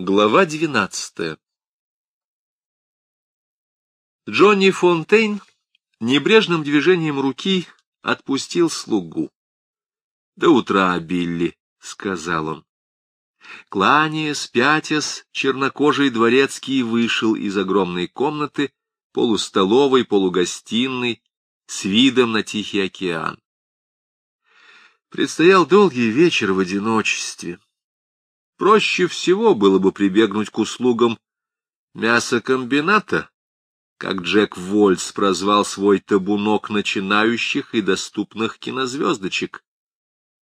Глава двенадцатая Джонни Фонтейн небрежным движением руки отпустил слугу. — До утра, Билли, — сказал он. Кланяясь, пятясь, чернокожий дворецкий вышел из огромной комнаты, полустоловой, полугостиной, с видом на Тихий океан. Предстоял долгий вечер в одиночестве. Проще всего было бы прибегнуть к услугам мясокомбината, как Джек Вольц прозвал свой табунок начинающих и доступных кинозвездочек.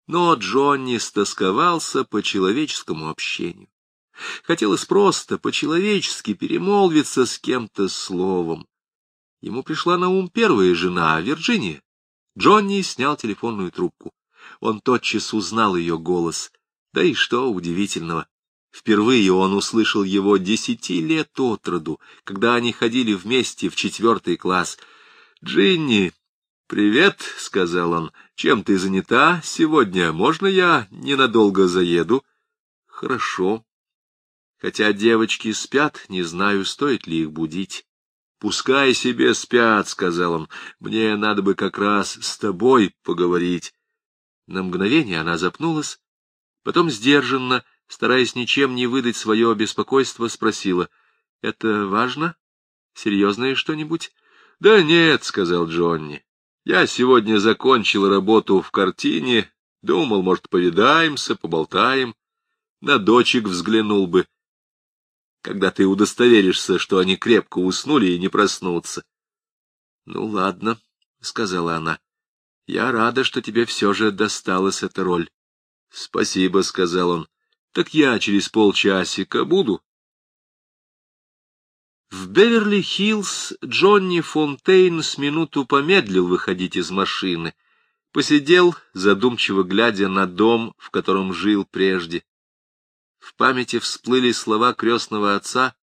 Но Джонни стосковался по человеческому общению. Хотелось просто по-человечески перемолвиться с кем-то словом. Ему пришла на ум первая жена, Вирджиния. Джонни снял телефонную трубку. Он тотчас узнал ее голос. Да и что удивительного. Впервые он услышал его десяти лет от роду, когда они ходили вместе в четвертый класс. «Джинни, привет», — сказал он, — «чем ты занята сегодня? Можно я ненадолго заеду?» «Хорошо. Хотя девочки спят, не знаю, стоит ли их будить». «Пускай себе спят», — сказал он, — «мне надо бы как раз с тобой поговорить». На мгновение она запнулась, Потом сдержанно, стараясь ничем не выдать свое беспокойство, спросила. — Это важно? Серьезное что-нибудь? — Да нет, — сказал Джонни. — Я сегодня закончил работу в картине. Думал, может, повидаемся, поболтаем. На дочек взглянул бы. Когда ты удостоверишься, что они крепко уснули и не проснутся. — Ну, ладно, — сказала она. — Я рада, что тебе все же досталась эта роль. — Спасибо, — сказал он. — Так я через полчасика буду. В Беверли-Хиллз Джонни Фонтейн с минуту помедлил выходить из машины. Посидел, задумчиво глядя на дом, в котором жил прежде. В памяти всплыли слова крестного отца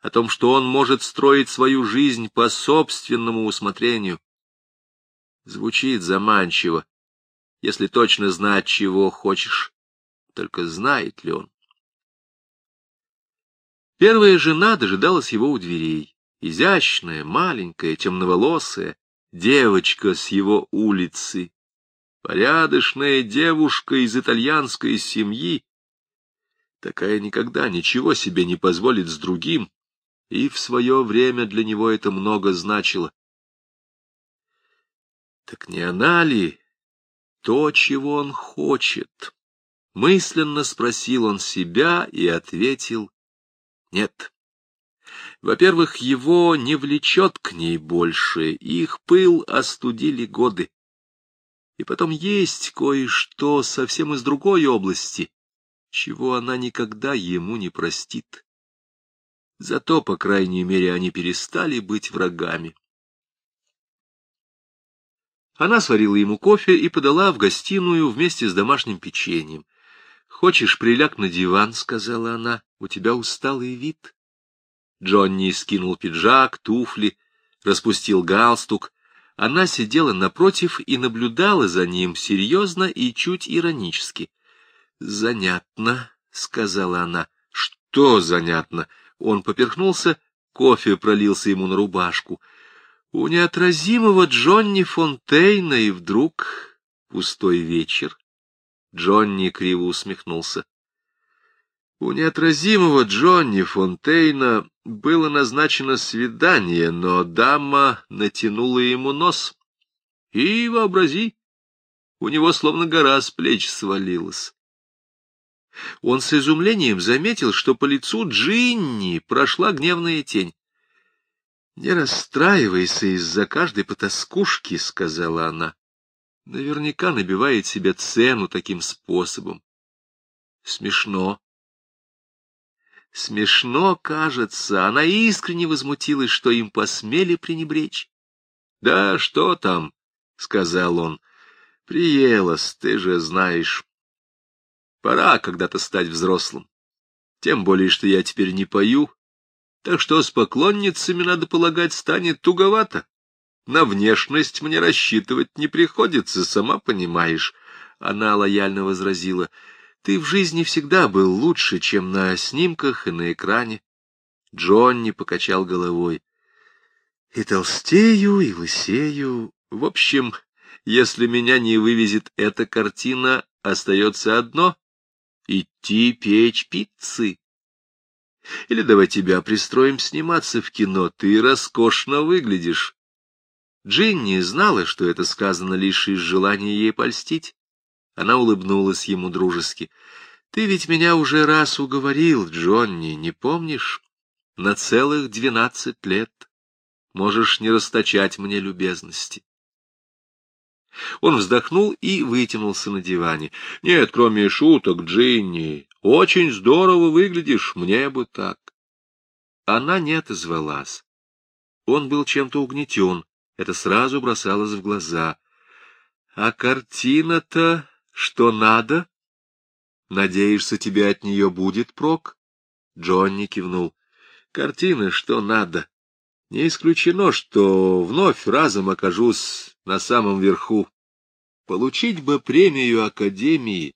о том, что он может строить свою жизнь по собственному усмотрению. Звучит заманчиво если точно знать, чего хочешь. Только знает ли он? Первая жена дожидалась его у дверей. Изящная, маленькая, темноволосая, девочка с его улицы. Порядочная девушка из итальянской семьи. Такая никогда ничего себе не позволит с другим, и в свое время для него это много значило. Так не она ли то, чего он хочет? Мысленно спросил он себя и ответил «нет». Во-первых, его не влечет к ней больше, их пыл остудили годы. И потом есть кое-что совсем из другой области, чего она никогда ему не простит. Зато, по крайней мере, они перестали быть врагами. Она сварила ему кофе и подала в гостиную вместе с домашним печеньем. — Хочешь, приляг на диван, — сказала она, — у тебя усталый вид. Джонни скинул пиджак, туфли, распустил галстук. Она сидела напротив и наблюдала за ним серьезно и чуть иронически. — Занятно, — сказала она. — Что занятно? Он поперхнулся, кофе пролился ему на рубашку — у неотразимого Джонни Фонтейна и вдруг пустой вечер. Джонни криво усмехнулся. У неотразимого Джонни Фонтейна было назначено свидание, но дама натянула ему нос. И, вообрази, у него словно гора с плеч свалилась. Он с изумлением заметил, что по лицу Джинни прошла гневная тень. Не расстраивайся из-за каждой потаскушки, — сказала она. Наверняка набивает себе цену таким способом. Смешно. Смешно, кажется. Она искренне возмутилась, что им посмели пренебречь. — Да что там, — сказал он. — Приелась, ты же знаешь. Пора когда-то стать взрослым. Тем более, что я теперь не пою, так что с поклонницами, надо полагать, станет туговато. На внешность мне рассчитывать не приходится, сама понимаешь. Она лояльно возразила. Ты в жизни всегда был лучше, чем на снимках и на экране. Джонни покачал головой. И толстею, и лысею. В общем, если меня не вывезет эта картина, остается одно — идти печь пиццы. Или давай тебя пристроим сниматься в кино, ты роскошно выглядишь. Джинни знала, что это сказано лишь из желания ей польстить. Она улыбнулась ему дружески. — Ты ведь меня уже раз уговорил, Джонни, не помнишь? На целых двенадцать лет. Можешь не расточать мне любезности. Он вздохнул и вытянулся на диване. — Нет, кроме шуток, Джинни, очень здорово выглядишь, мне бы так. Она не отозвалась. Он был чем-то угнетен, это сразу бросалось в глаза. А картина-то что надо? Надеешься, тебе от нее будет прок? Джонни кивнул. Картина, что надо. Не исключено, что вновь разом окажусь на самом верху. Получить бы премию Академии,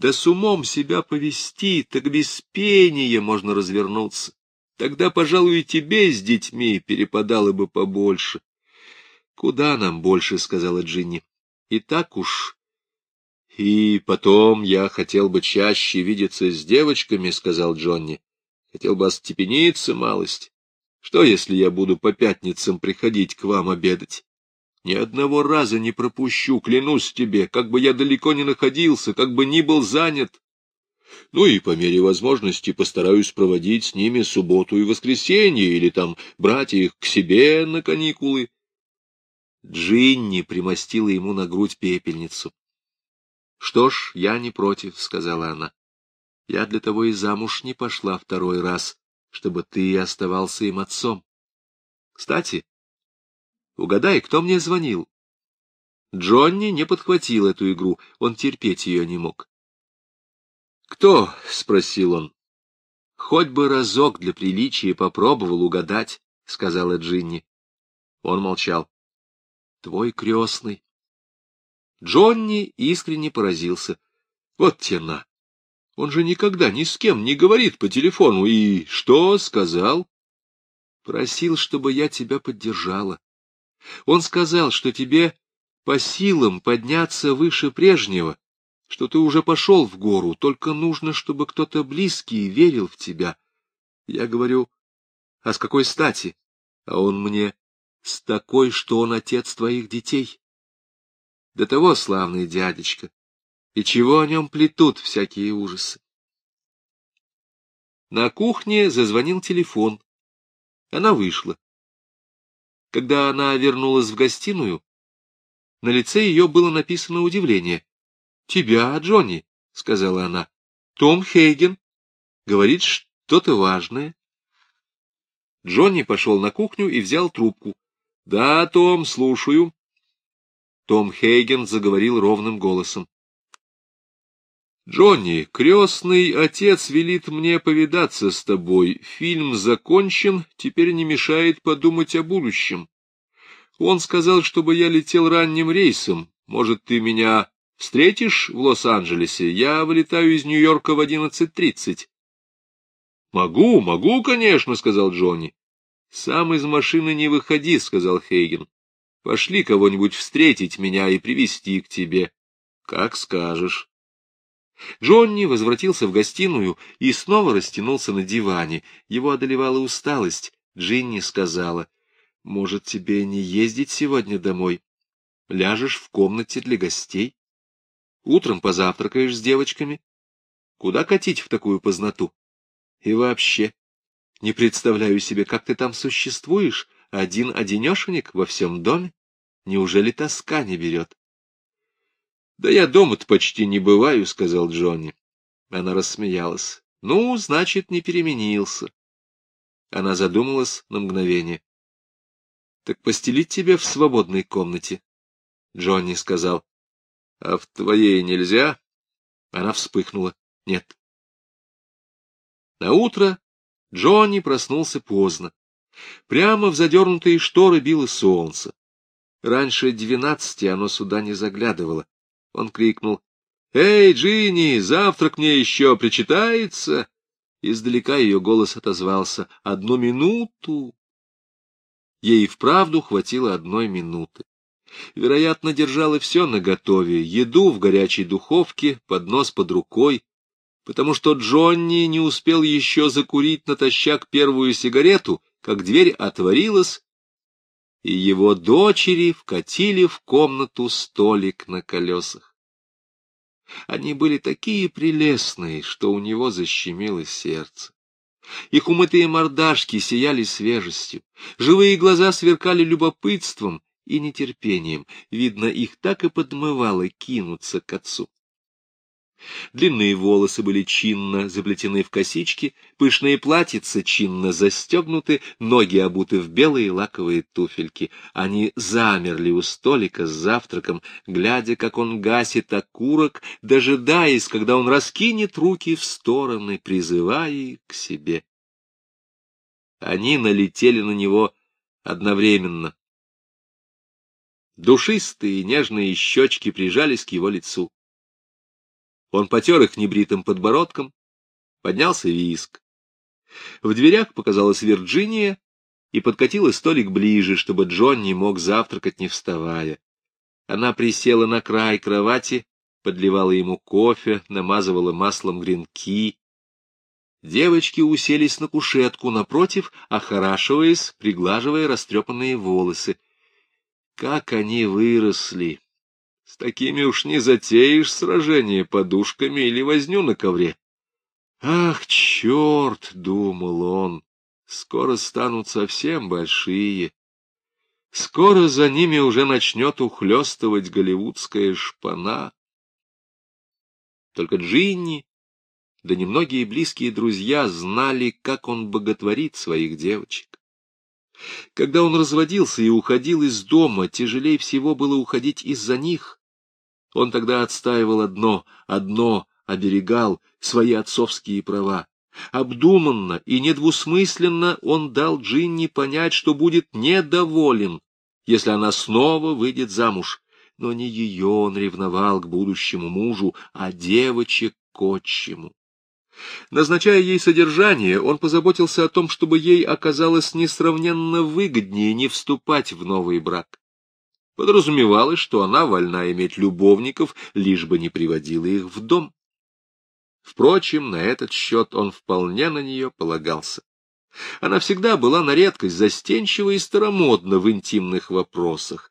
да с умом себя повести, так без пения можно развернуться. Тогда, пожалуй, и тебе с детьми перепадало бы побольше. — Куда нам больше? — сказала Джинни. — И так уж и потом я хотел бы чаще видеться с девочками, — сказал Джонни. Хотел бы остепениться малость. Что, если я буду по пятницам приходить к вам обедать? Ни одного раза не пропущу, клянусь тебе, как бы я далеко не находился, как бы ни был занят. Ну и по мере возможности постараюсь проводить с ними субботу и воскресенье, или там брать их к себе на каникулы. Джинни примостила ему на грудь пепельницу. — Что ж, я не против, — сказала она. — Я для того и замуж не пошла второй раз, чтобы ты оставался им отцом. Кстати, угадай, кто мне звонил? Джонни не подхватил эту игру, он терпеть ее не мог. — Кто? — спросил он. — Хоть бы разок для приличия попробовал угадать, — сказала Джинни. Он молчал. — Твой крестный. Джонни искренне поразился. Вот тена. Он же никогда ни с кем не говорит по телефону. И что сказал? Просил, чтобы я тебя поддержала. Он сказал, что тебе по силам подняться выше прежнего, что ты уже пошел в гору, только нужно, чтобы кто-то близкий верил в тебя. Я говорю, а с какой стати? А он мне, с такой, что он отец твоих детей. До того славный дядечка. И чего о нем плетут всякие ужасы? На кухне зазвонил телефон. Она вышла. Когда она вернулась в гостиную, на лице ее было написано удивление. — Тебя, Джонни, — сказала она. — Том Хейген. Говорит что-то важное. Джонни пошел на кухню и взял трубку. — Да, Том, слушаю. Том Хейген заговорил ровным голосом. «Джонни, крестный отец велит мне повидаться с тобой. Фильм закончен, теперь не мешает подумать о будущем. Он сказал, чтобы я летел ранним рейсом. Может, ты меня встретишь в Лос-Анджелесе? Я вылетаю из Нью-Йорка в одиннадцать тридцать». «Могу, могу, конечно», — сказал Джонни. «Сам из машины не выходи», — сказал Хейген. Пошли кого-нибудь встретить меня и привести к тебе. Как скажешь. Джонни возвратился в гостиную и снова растянулся на диване. Его одолевала усталость. Джинни сказала, «Может, тебе не ездить сегодня домой? Ляжешь в комнате для гостей? Утром позавтракаешь с девочками? Куда катить в такую познату? И вообще, не представляю себе, как ты там существуешь, один-одинешенек во всем доме? Неужели тоска не берет? — Да я дома-то почти не бываю, — сказал Джонни. Она рассмеялась. — Ну, значит, не переменился. Она задумалась на мгновение. — Так постелить тебе в свободной комнате? Джонни сказал. — А в твоей нельзя? Она вспыхнула. — Нет. На утро Джонни проснулся поздно. Прямо в задернутые шторы било солнце. Раньше двенадцати оно сюда не заглядывало. Он крикнул. «Эй, Джинни, завтрак мне еще причитается!» Издалека ее голос отозвался. «Одну минуту!» Ей вправду хватило одной минуты. Вероятно, держала все наготове, еду в горячей духовке, поднос под рукой, потому что Джонни не успел еще закурить натощак первую сигарету, как дверь отворилась, и его дочери вкатили в комнату столик на колесах. Они были такие прелестные, что у него защемило сердце. Их умытые мордашки сияли свежестью, живые глаза сверкали любопытством и нетерпением. Видно, их так и подмывало кинуться к отцу. Длинные волосы были чинно заплетены в косички, пышные платьица чинно застегнуты, ноги обуты в белые лаковые туфельки. Они замерли у столика с завтраком, глядя, как он гасит окурок, дожидаясь, когда он раскинет руки в стороны, призывая их к себе. Они налетели на него одновременно. Душистые нежные щечки прижались к его лицу. Он потер их небритым подбородком, поднялся виск. В дверях показалась Вирджиния и подкатила столик ближе, чтобы Джон не мог завтракать, не вставая. Она присела на край кровати, подливала ему кофе, намазывала маслом гренки. Девочки уселись на кушетку напротив, охорашиваясь, приглаживая растрепанные волосы. Как они выросли! С такими уж не затеешь сражение подушками или возню на ковре. Ах, черт, — думал он, — скоро станут совсем большие. Скоро за ними уже начнет ухлёстывать голливудская шпана. Только Джинни, да немногие близкие друзья знали, как он боготворит своих девочек. Когда он разводился и уходил из дома, тяжелее всего было уходить из-за них. Он тогда отстаивал одно, одно оберегал свои отцовские права. Обдуманно и недвусмысленно он дал Джинни понять, что будет недоволен, если она снова выйдет замуж. Но не ее он ревновал к будущему мужу, а девочек к отчиму. Назначая ей содержание, он позаботился о том, чтобы ей оказалось несравненно выгоднее не вступать в новый брак. Подразумевалось, что она вольна иметь любовников, лишь бы не приводила их в дом. Впрочем, на этот счет он вполне на нее полагался. Она всегда была на редкость застенчива и старомодна в интимных вопросах.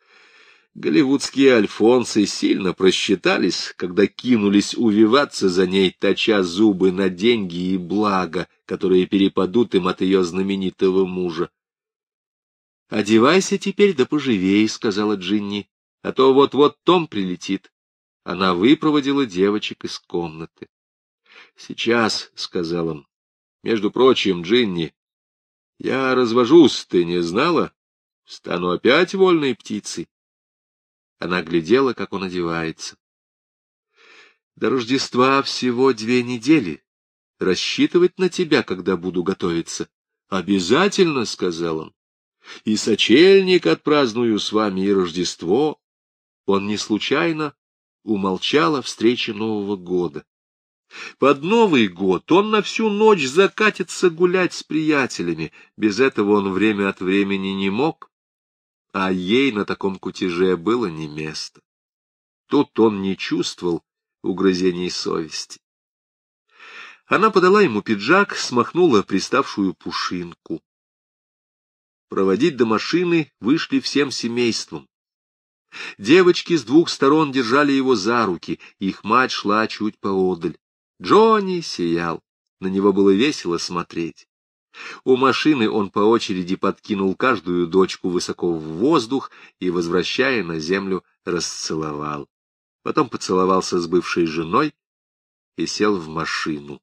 Голливудские альфонсы сильно просчитались, когда кинулись увиваться за ней, точа зубы на деньги и блага, которые перепадут им от ее знаменитого мужа. — Одевайся теперь да поживей, — сказала Джинни, — а то вот-вот Том прилетит. Она выпроводила девочек из комнаты. — Сейчас, — сказал он. — Между прочим, Джинни, я развожусь, ты не знала? Стану опять вольной птицей. Она глядела, как он одевается. — До Рождества всего две недели. Рассчитывать на тебя, когда буду готовиться. — Обязательно, — сказал он и сочельник отпраздную с вами, и Рождество. Он не случайно умолчал о встрече Нового года. Под Новый год он на всю ночь закатится гулять с приятелями, без этого он время от времени не мог, а ей на таком кутеже было не место. Тут он не чувствовал угрызений совести. Она подала ему пиджак, смахнула приставшую пушинку. Проводить до машины вышли всем семейством. Девочки с двух сторон держали его за руки, их мать шла чуть поодаль. Джонни сиял, на него было весело смотреть. У машины он по очереди подкинул каждую дочку высоко в воздух и, возвращая на землю, расцеловал. Потом поцеловался с бывшей женой и сел в машину.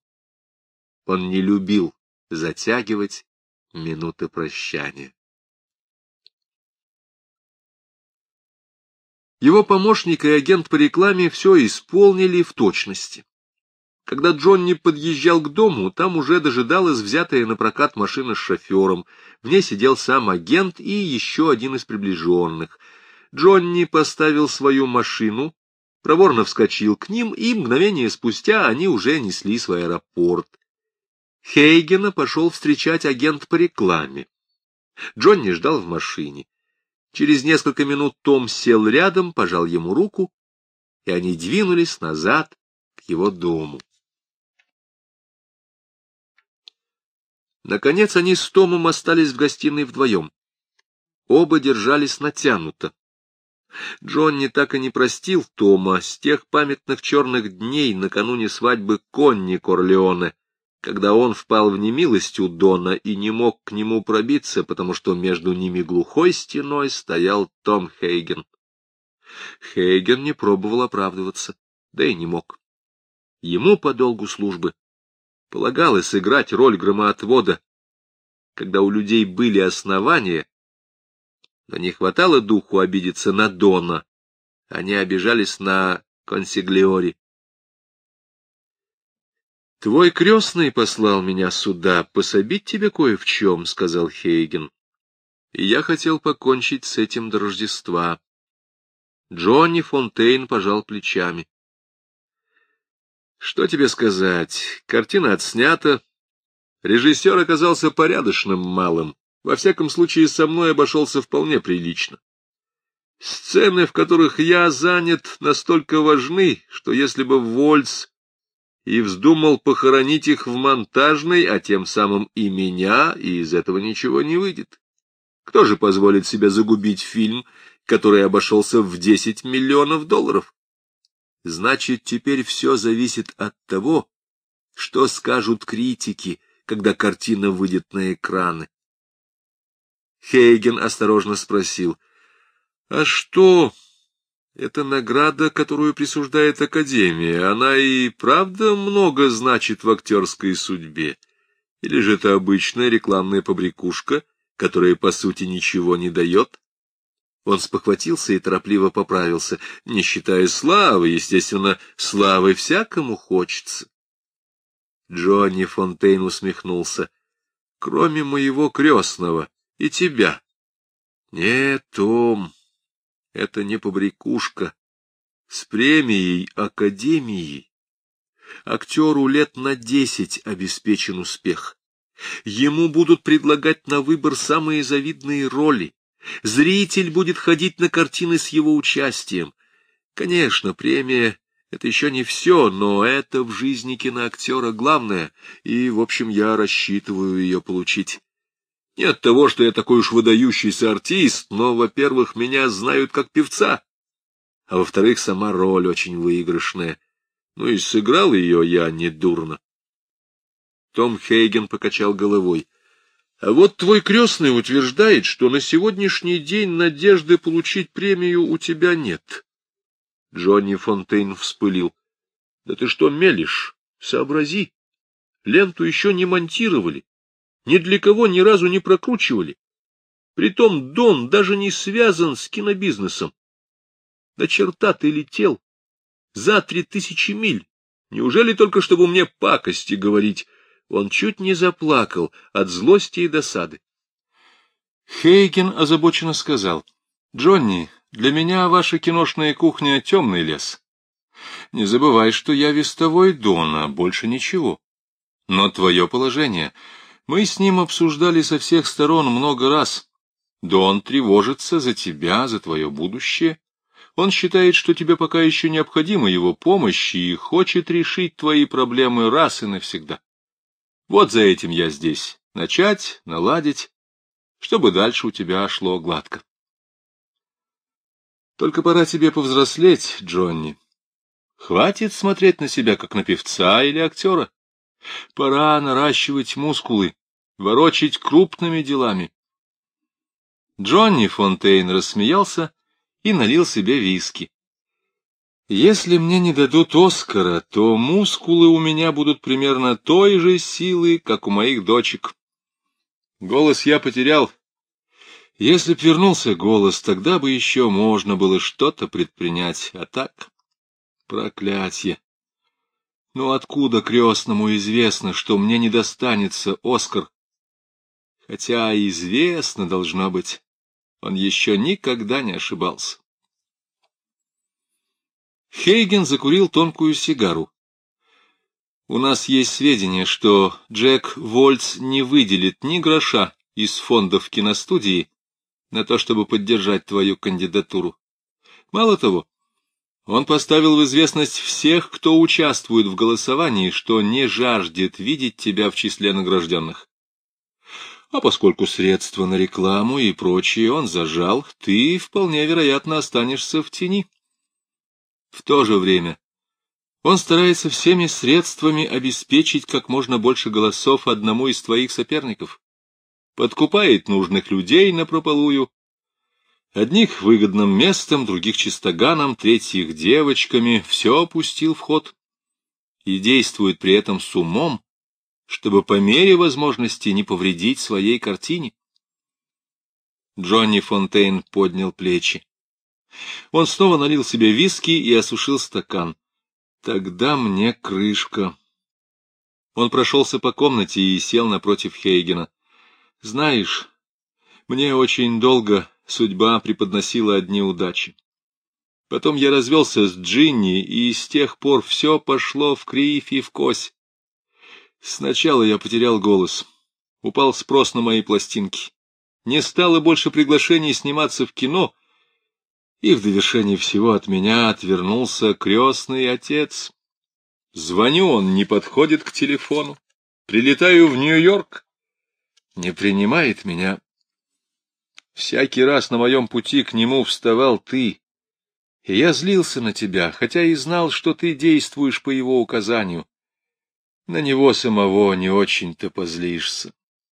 Он не любил затягивать минуты прощания. Его помощник и агент по рекламе все исполнили в точности. Когда Джонни подъезжал к дому, там уже дожидалась взятая на прокат машина с шофером. В ней сидел сам агент и еще один из приближенных. Джонни поставил свою машину, проворно вскочил к ним, и мгновение спустя они уже неслись в аэропорт. Хейгена пошел встречать агент по рекламе. Джонни ждал в машине. Через несколько минут Том сел рядом, пожал ему руку, и они двинулись назад к его дому. Наконец они с Томом остались в гостиной вдвоем. Оба держались натянуто. Джонни так и не простил Тома с тех памятных черных дней накануне свадьбы Конни Корлеоне, когда он впал в немилость у Дона и не мог к нему пробиться, потому что между ними глухой стеной стоял Том Хейген. Хейген не пробовал оправдываться, да и не мог. Ему по долгу службы полагалось играть роль громоотвода, когда у людей были основания, но не хватало духу обидеться на Дона. Они обижались на консиглиори. — Твой крестный послал меня сюда пособить тебе кое в чем, — сказал Хейген. — И я хотел покончить с этим до Рождества. Джонни Фонтейн пожал плечами. — Что тебе сказать? Картина отснята. Режиссер оказался порядочным малым. Во всяком случае, со мной обошелся вполне прилично. Сцены, в которых я занят, настолько важны, что если бы Вольц и вздумал похоронить их в монтажной, а тем самым и меня, и из этого ничего не выйдет. Кто же позволит себе загубить фильм, который обошелся в десять миллионов долларов? Значит, теперь все зависит от того, что скажут критики, когда картина выйдет на экраны. Хейген осторожно спросил, «А что? Это награда, которую присуждает Академия. Она и правда много значит в актерской судьбе? Или же это обычная рекламная побрякушка, которая, по сути, ничего не дает?» Он спохватился и торопливо поправился, не считая славы, естественно, славы всякому хочется. Джонни Фонтейн усмехнулся. — Кроме моего крестного, и тебя. Нет, Том, это не побрякушка. С премией Академии актеру лет на десять обеспечен успех. Ему будут предлагать на выбор самые завидные роли. Зритель будет ходить на картины с его участием. Конечно, премия — это еще не все, но это в жизни киноактера главное, и, в общем, я рассчитываю ее получить. Не от того, что я такой уж выдающийся артист, но, во-первых, меня знают как певца, а во-вторых, сама роль очень выигрышная. Ну и сыграл ее я недурно. Том Хейген покачал головой. А вот твой крестный утверждает, что на сегодняшний день надежды получить премию у тебя нет. Джонни Фонтейн вспылил. — Да ты что мелешь? Сообрази. Ленту еще не монтировали ни для кого ни разу не прокручивали. Притом Дон даже не связан с кинобизнесом. На черта ты летел за три тысячи миль. Неужели только чтобы мне пакости говорить? Он чуть не заплакал от злости и досады. Хейген озабоченно сказал, — Джонни, для меня ваша киношная кухня — темный лес. Не забывай, что я вестовой Дона, больше ничего. Но твое положение мы с ним обсуждали со всех сторон много раз. Да он тревожится за тебя, за твое будущее. Он считает, что тебе пока еще необходима его помощь и хочет решить твои проблемы раз и навсегда. Вот за этим я здесь. Начать, наладить, чтобы дальше у тебя шло гладко. Только пора тебе повзрослеть, Джонни. Хватит смотреть на себя, как на певца или актера. Пора наращивать мускулы, ворочить крупными делами. Джонни Фонтейн рассмеялся и налил себе виски. Если мне не дадут Оскара, то мускулы у меня будут примерно той же силы, как у моих дочек. Голос я потерял. Если б вернулся голос, тогда бы еще можно было что-то предпринять, а так... Проклятье! Но откуда крестному известно, что мне не достанется Оскар? Хотя известно должно быть, он еще никогда не ошибался. Хейген закурил тонкую сигару. У нас есть сведения, что Джек Вольц не выделит ни гроша из фондов киностудии на то, чтобы поддержать твою кандидатуру. Мало того, он поставил в известность всех, кто участвует в голосовании, что не жаждет видеть тебя в числе награжденных. А поскольку средства на рекламу и прочее он зажал, ты вполне вероятно останешься в тени. В то же время он старается всеми средствами обеспечить как можно больше голосов одному из твоих соперников. Подкупает нужных людей напропалую, Одних выгодным местом, других чистоганом, третьих девочками, все опустил в ход. И действует при этом с умом, чтобы по мере возможности не повредить своей картине. Джонни Фонтейн поднял плечи. Он снова налил себе виски и осушил стакан. Тогда мне крышка. Он прошелся по комнате и сел напротив Хейгена. Знаешь, мне очень долго судьба преподносила одни удачи. Потом я развелся с Джинни, и с тех пор все пошло в кривь и в кось. Сначала я потерял голос, упал спрос на мои пластинки, не стало больше приглашений сниматься в кино, и в довершение всего от меня отвернулся крестный отец. Звоню, он не подходит к телефону. Прилетаю в Нью-Йорк, не принимает меня. Всякий раз на моем пути к нему вставал ты, и я злился на тебя, хотя и знал, что ты действуешь по его указанию. На него самого не очень-то позлишься.